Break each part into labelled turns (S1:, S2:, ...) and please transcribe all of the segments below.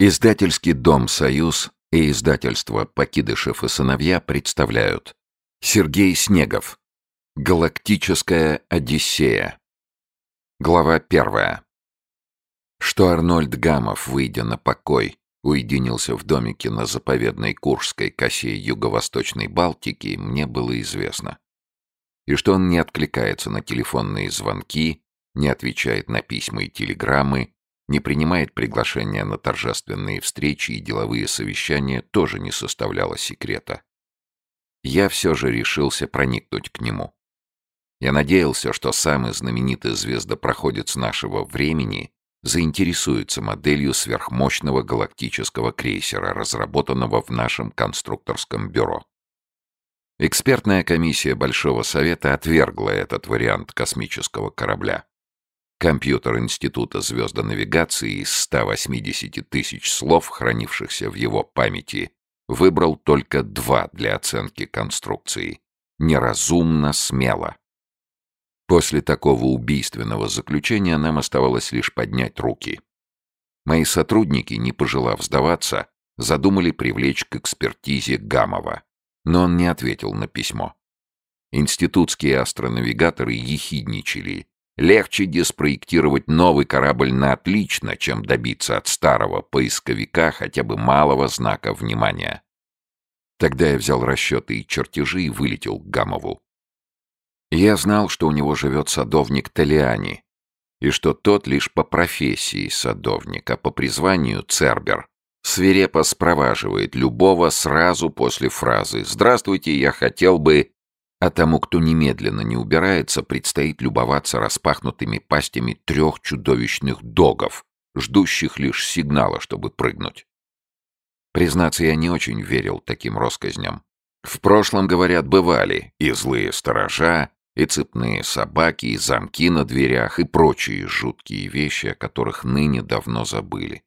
S1: Издательский дом «Союз» и издательство «Покидышев и сыновья» представляют. Сергей Снегов. Галактическая Одиссея Глава первая. Что Арнольд Гамов, выйдя на покой, уединился в домике на заповедной Куршской косе Юго-Восточной Балтики, мне было известно. И что он не откликается на телефонные звонки, не отвечает на письма и телеграммы, не принимает приглашения на торжественные встречи и деловые совещания, тоже не составляло секрета. Я все же решился проникнуть к нему. Я надеялся, что самый знаменитый звездопроходец нашего времени заинтересуется моделью сверхмощного галактического крейсера, разработанного в нашем конструкторском бюро. Экспертная комиссия Большого Совета отвергла этот вариант космического корабля. Компьютер Института звездонавигации из 180 тысяч слов, хранившихся в его памяти, выбрал только два для оценки конструкции. Неразумно смело. После такого убийственного заключения нам оставалось лишь поднять руки. Мои сотрудники, не пожелав сдаваться, задумали привлечь к экспертизе Гамова, но он не ответил на письмо. Институтские астронавигаторы ехидничали Легче диспроектировать новый корабль на отлично, чем добиться от старого поисковика хотя бы малого знака внимания. Тогда я взял расчеты и чертежи и вылетел к Гамову. Я знал, что у него живет садовник Талиани, и что тот лишь по профессии садовник, а по призванию Цербер свирепо спроваживает любого сразу после фразы «Здравствуйте, я хотел бы...» А тому, кто немедленно не убирается, предстоит любоваться распахнутыми пастями трех чудовищных догов, ждущих лишь сигнала, чтобы прыгнуть. Признаться, я не очень верил таким россказням. В прошлом, говорят, бывали и злые сторожа, и цепные собаки, и замки на дверях, и прочие жуткие вещи, о которых ныне давно забыли.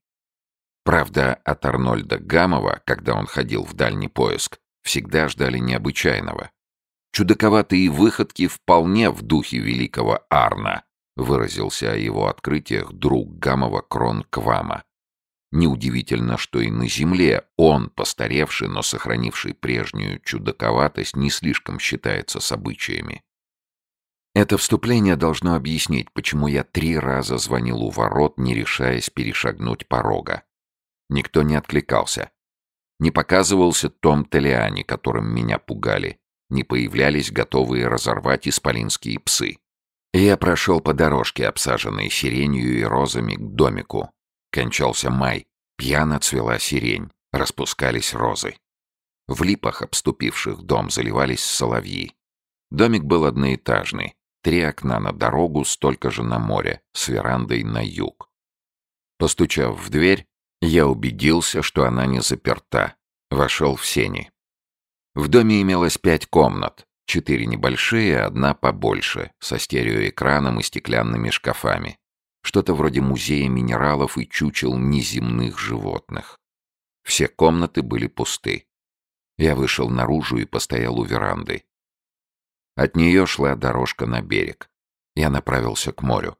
S1: Правда, от Арнольда Гамова, когда он ходил в дальний поиск, всегда ждали необычайного. Чудаковатые выходки вполне в духе великого Арна, выразился о его открытиях друг Гамова Крон Квама. Неудивительно, что и на земле он, постаревший, но сохранивший прежнюю чудаковатость, не слишком считается с обычаями. Это вступление должно объяснить, почему я три раза звонил у ворот, не решаясь перешагнуть порога. Никто не откликался. Не показывался Том Телиани, которым меня пугали не появлялись готовые разорвать исполинские псы. Я прошел по дорожке, обсаженной сиренью и розами, к домику. Кончался май, пьяно цвела сирень, распускались розы. В липах, обступивших дом, заливались соловьи. Домик был одноэтажный, три окна на дорогу, столько же на море, с верандой на юг. Постучав в дверь, я убедился, что она не заперта. Вошел в сени. В доме имелось пять комнат, четыре небольшие, одна побольше, со стереоэкраном и стеклянными шкафами. Что-то вроде музея минералов и чучел неземных животных. Все комнаты были пусты. Я вышел наружу и постоял у веранды. От нее шла дорожка на берег. Я направился к морю.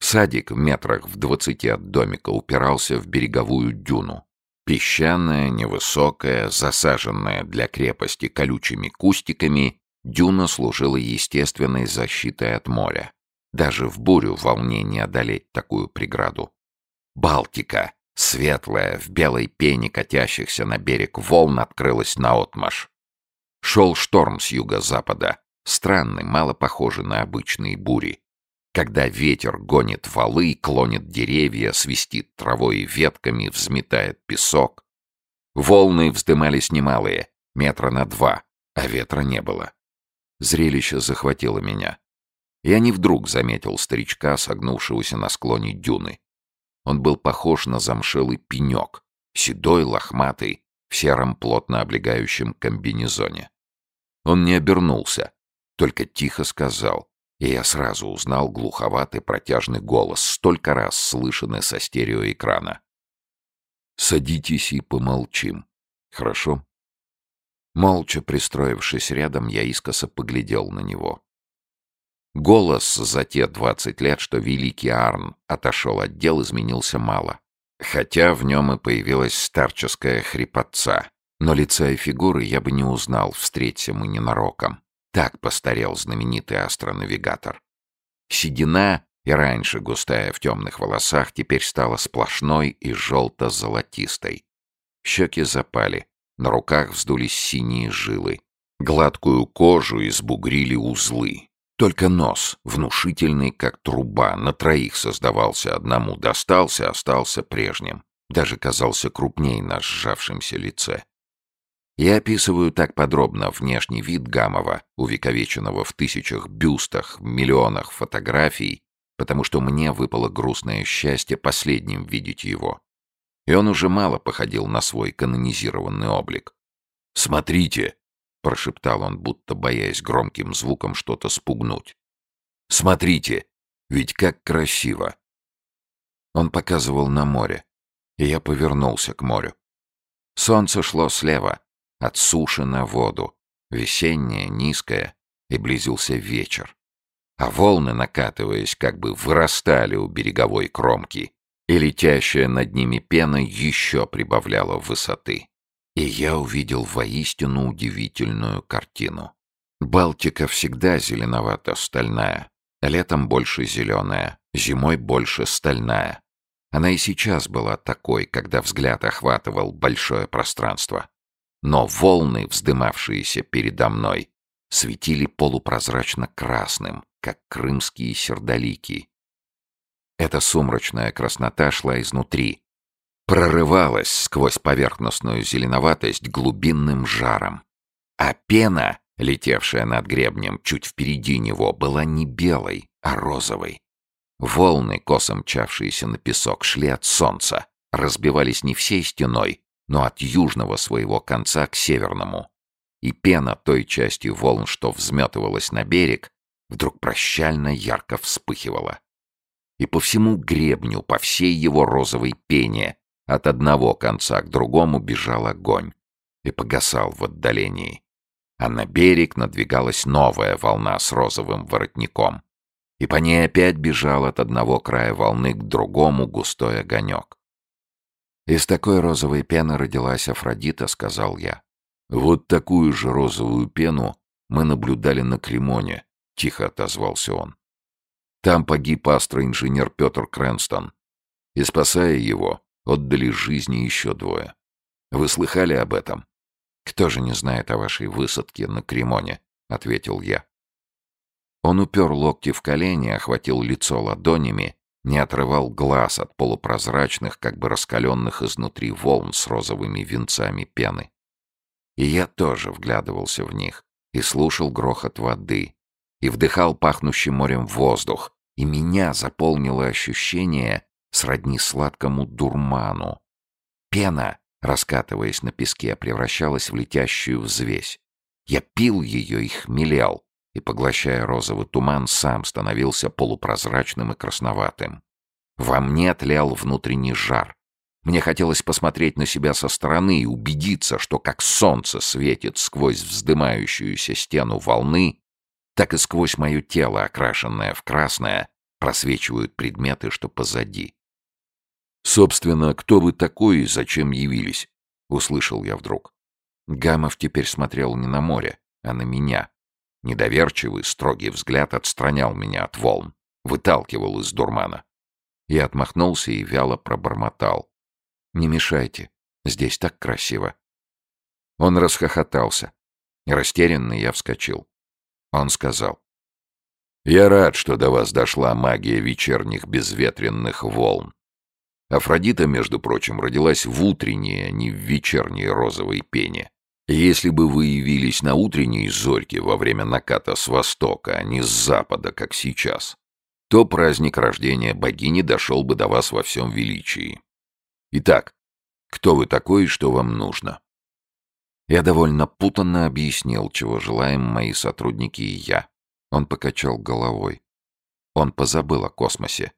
S1: Садик в метрах в двадцати от домика упирался в береговую дюну. Песчаная, невысокая, засаженная для крепости колючими кустиками, дюна служила естественной защитой от моря. Даже в бурю волне не одолеть такую преграду. Балтика, светлая, в белой пене катящихся на берег волн, открылась наотмашь. Шел шторм с юго-запада, странный, мало похожий на обычные бури когда ветер гонит валы, клонит деревья, свистит травой и ветками, взметает песок. Волны вздымались немалые, метра на два, а ветра не было. Зрелище захватило меня. Я не вдруг заметил старичка, согнувшегося на склоне дюны. Он был похож на замшелый пенек, седой, лохматый, в сером плотно облегающем комбинезоне. Он не обернулся, только тихо сказал и я сразу узнал глуховатый протяжный голос, столько раз слышанный со стереоэкрана. «Садитесь и помолчим. Хорошо?» Молча пристроившись рядом, я искоса поглядел на него. Голос за те двадцать лет, что великий Арн отошел от дел, изменился мало. Хотя в нем и появилась старческая хрипотца, но лица и фигуры я бы не узнал, встреться мы ненароком. Так постарел знаменитый астронавигатор. Седина, и раньше густая в темных волосах, теперь стала сплошной и желто-золотистой. Щеки запали, на руках вздулись синие жилы. Гладкую кожу избугрили узлы. Только нос, внушительный, как труба, на троих создавался одному, достался, остался прежним. Даже казался крупней на сжавшемся лице. Я описываю так подробно внешний вид Гамова, увековеченного в тысячах бюстах, миллионах фотографий, потому что мне выпало грустное счастье последним видеть его. И он уже мало походил на свой канонизированный облик. «Смотрите!» — прошептал он, будто боясь громким звуком что-то спугнуть. «Смотрите! Ведь как красиво!» Он показывал на море, и я повернулся к морю. Солнце шло слева, от суши на воду, весеннее, низкое, и близился вечер. А волны, накатываясь, как бы вырастали у береговой кромки, и летящая над ними пена еще прибавляла высоты. И я увидел воистину удивительную картину. Балтика всегда зеленовато-стальная, летом больше зеленая, зимой больше стальная. Она и сейчас была такой, когда взгляд охватывал большое пространство но волны, вздымавшиеся передо мной, светили полупрозрачно-красным, как крымские сердолики. Эта сумрачная краснота шла изнутри, прорывалась сквозь поверхностную зеленоватость глубинным жаром. А пена, летевшая над гребнем чуть впереди него, была не белой, а розовой. Волны, косо мчавшиеся на песок, шли от солнца, разбивались не всей стеной, но от южного своего конца к северному. И пена той части волн, что взметывалась на берег, вдруг прощально ярко вспыхивала. И по всему гребню, по всей его розовой пене, от одного конца к другому бежал огонь и погасал в отдалении. А на берег надвигалась новая волна с розовым воротником. И по ней опять бежал от одного края волны к другому густой огонек. «Из такой розовой пены родилась Афродита», — сказал я. «Вот такую же розовую пену мы наблюдали на Кремоне», — тихо отозвался он. «Там погиб астроинженер Петр Крэнстон. И, спасая его, отдали жизни еще двое. Вы слыхали об этом?» «Кто же не знает о вашей высадке на Кремоне?» — ответил я. Он упер локти в колени, охватил лицо ладонями не отрывал глаз от полупрозрачных, как бы раскаленных изнутри волн с розовыми венцами пены. И я тоже вглядывался в них, и слушал грохот воды, и вдыхал пахнущий морем воздух, и меня заполнило ощущение сродни сладкому дурману. Пена, раскатываясь на песке, превращалась в летящую взвесь. Я пил ее и хмелел, и, поглощая розовый туман, сам становился полупрозрачным и красноватым. Во мне тлел внутренний жар. Мне хотелось посмотреть на себя со стороны и убедиться, что как солнце светит сквозь вздымающуюся стену волны, так и сквозь мое тело, окрашенное в красное, просвечивают предметы, что позади. «Собственно, кто вы такой и зачем явились?» — услышал я вдруг. Гамов теперь смотрел не на море, а на меня, Недоверчивый, строгий взгляд отстранял меня от волн, выталкивал из дурмана. Я отмахнулся и вяло пробормотал. «Не мешайте, здесь так красиво». Он расхохотался. Растерянный я вскочил. Он сказал. «Я рад, что до вас дошла магия вечерних безветренных волн. Афродита, между прочим, родилась в утренней, а не в вечерней розовой пене. Если бы вы явились на утренней зорьке во время наката с востока, а не с запада, как сейчас, то праздник рождения богини дошел бы до вас во всем величии. Итак, кто вы такой и что вам нужно? Я довольно путанно объяснил, чего желаем мои сотрудники и я. Он покачал головой. Он позабыл о космосе.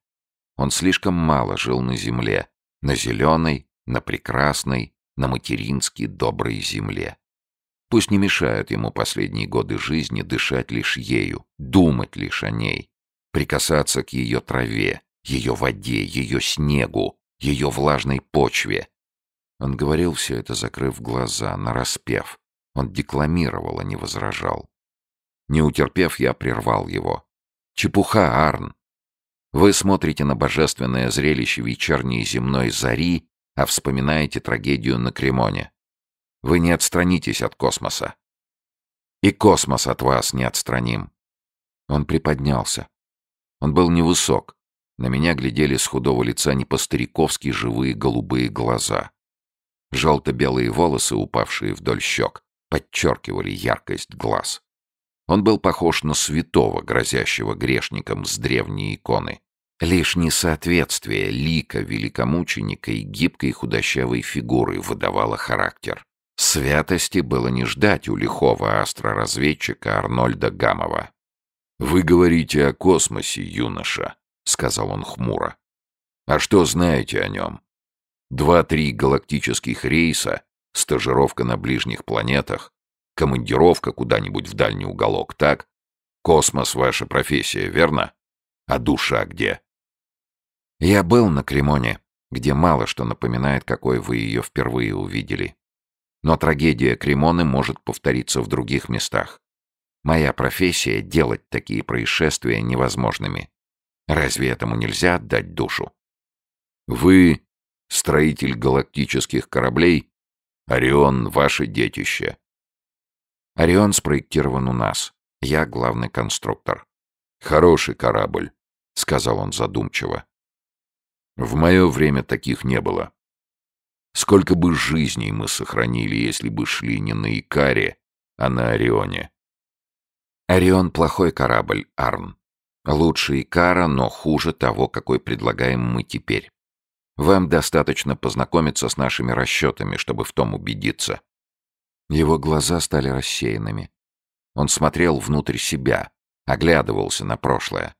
S1: Он слишком мало жил на Земле, на зеленой, на прекрасной, на матерински доброй земле. Пусть не мешают ему последние годы жизни дышать лишь ею, думать лишь о ней, прикасаться к ее траве, ее воде, ее снегу, ее влажной почве. Он говорил все это, закрыв глаза, нараспев. Он декламировал, а не возражал. Не утерпев, я прервал его. «Чепуха, Арн! Вы смотрите на божественное зрелище вечерней земной зари, а вспоминаете трагедию на Кремоне. Вы не отстранитесь от космоса. И космос от вас не отстраним». Он приподнялся. Он был невысок. На меня глядели с худого лица не по-стариковски живые голубые глаза. Желто-белые волосы, упавшие вдоль щек, подчеркивали яркость глаз. Он был похож на святого, грозящего грешникам с древней иконы. Лишь несоответствие лика великомученика и гибкой худощавой фигуры выдавало характер. Святости было не ждать у лихого астроразведчика Арнольда Гамова. «Вы говорите о космосе, юноша», — сказал он хмуро. «А что знаете о нем? Два-три галактических рейса, стажировка на ближних планетах, командировка куда-нибудь в дальний уголок, так? Космос — ваша профессия, верно? А душа где?» «Я был на Кремоне, где мало что напоминает, какой вы ее впервые увидели. Но трагедия Кремоны может повториться в других местах. Моя профессия — делать такие происшествия невозможными. Разве этому нельзя отдать душу? Вы — строитель галактических кораблей? Орион — ваше детище. Орион спроектирован у нас. Я главный конструктор. Хороший корабль, — сказал он задумчиво. В мое время таких не было. Сколько бы жизней мы сохранили, если бы шли не на Икаре, а на Орионе. Орион — плохой корабль, Арн. Лучше Икара, но хуже того, какой предлагаем мы теперь. Вам достаточно познакомиться с нашими расчетами, чтобы в том убедиться. Его глаза стали рассеянными. Он смотрел внутрь себя, оглядывался на прошлое.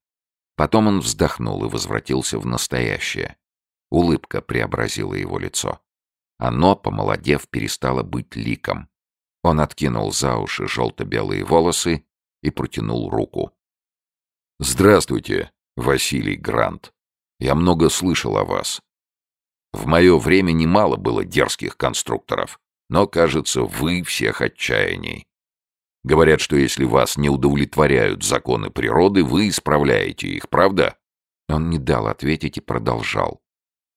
S1: Потом он вздохнул и возвратился в настоящее. Улыбка преобразила его лицо. Оно, помолодев, перестало быть ликом. Он откинул за уши желто-белые волосы и протянул руку. «Здравствуйте, Василий Грант. Я много слышал о вас. В мое время немало было дерзких конструкторов, но, кажется, вы всех отчаяний. Говорят, что если вас не удовлетворяют законы природы, вы исправляете их, правда?» Он не дал ответить и продолжал.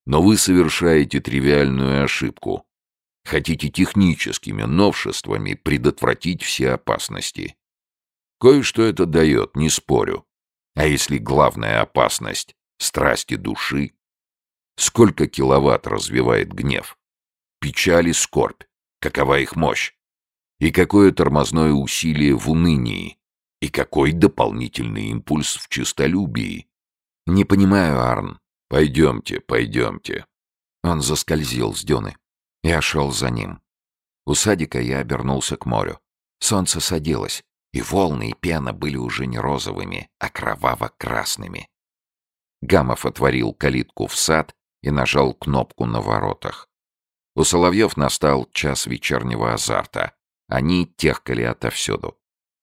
S1: «Но вы совершаете тривиальную ошибку. Хотите техническими новшествами предотвратить все опасности. Кое-что это дает, не спорю. А если главная опасность — страсти души? Сколько киловатт развивает гнев? Печаль и скорбь. Какова их мощь? И какое тормозное усилие в унынии? И какой дополнительный импульс в честолюбии? Не понимаю, Арн. Пойдемте, пойдемте. Он заскользил с дюны. Я шел за ним. У садика я обернулся к морю. Солнце садилось и волны и пена были уже не розовыми, а кроваво-красными. Гамов отворил калитку в сад и нажал кнопку на воротах. У соловьев настал час вечернего азарта. Они техкали отовсюду.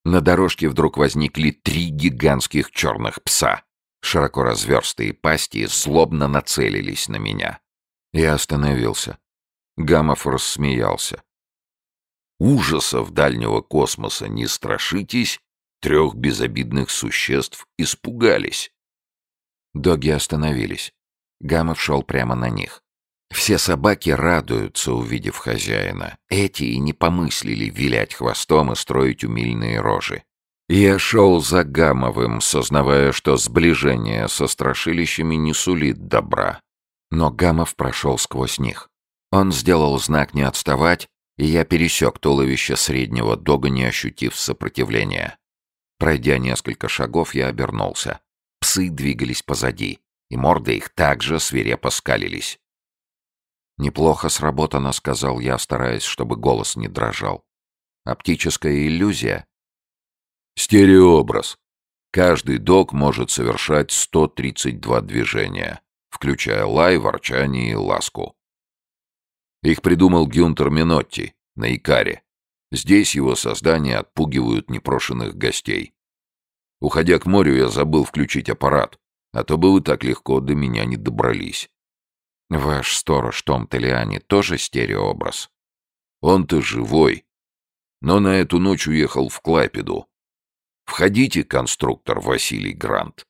S1: На дорожке вдруг возникли три гигантских черных пса. Широко разверстые пасти злобно нацелились на меня. Я остановился. Гамов рассмеялся ужасов дальнего космоса не страшитесь, трех безобидных существ испугались. Доги остановились. Гамов шел прямо на них. Все собаки радуются, увидев хозяина. Эти и не помыслили вилять хвостом и строить умильные рожи. Я шел за Гамовым, сознавая, что сближение со страшилищами не сулит добра. Но Гамов прошел сквозь них. Он сделал знак не отставать, и я пересек туловище среднего дога, не ощутив сопротивления. Пройдя несколько шагов, я обернулся. Псы двигались позади, и морды их также свирепо скалились. «Неплохо сработано», — сказал я, стараясь, чтобы голос не дрожал. «Оптическая иллюзия?» «Стереообраз. Каждый дог может совершать 132 движения, включая лай, ворчание и ласку. Их придумал Гюнтер Минотти на Икаре. Здесь его создания отпугивают непрошенных гостей. Уходя к морю, я забыл включить аппарат, а то бы вы так легко до меня не добрались. Ваш сторож Том Толиани тоже стереообраз?
S2: Он-то живой, но на эту ночь уехал в Клайпеду. Входите, конструктор Василий Грант.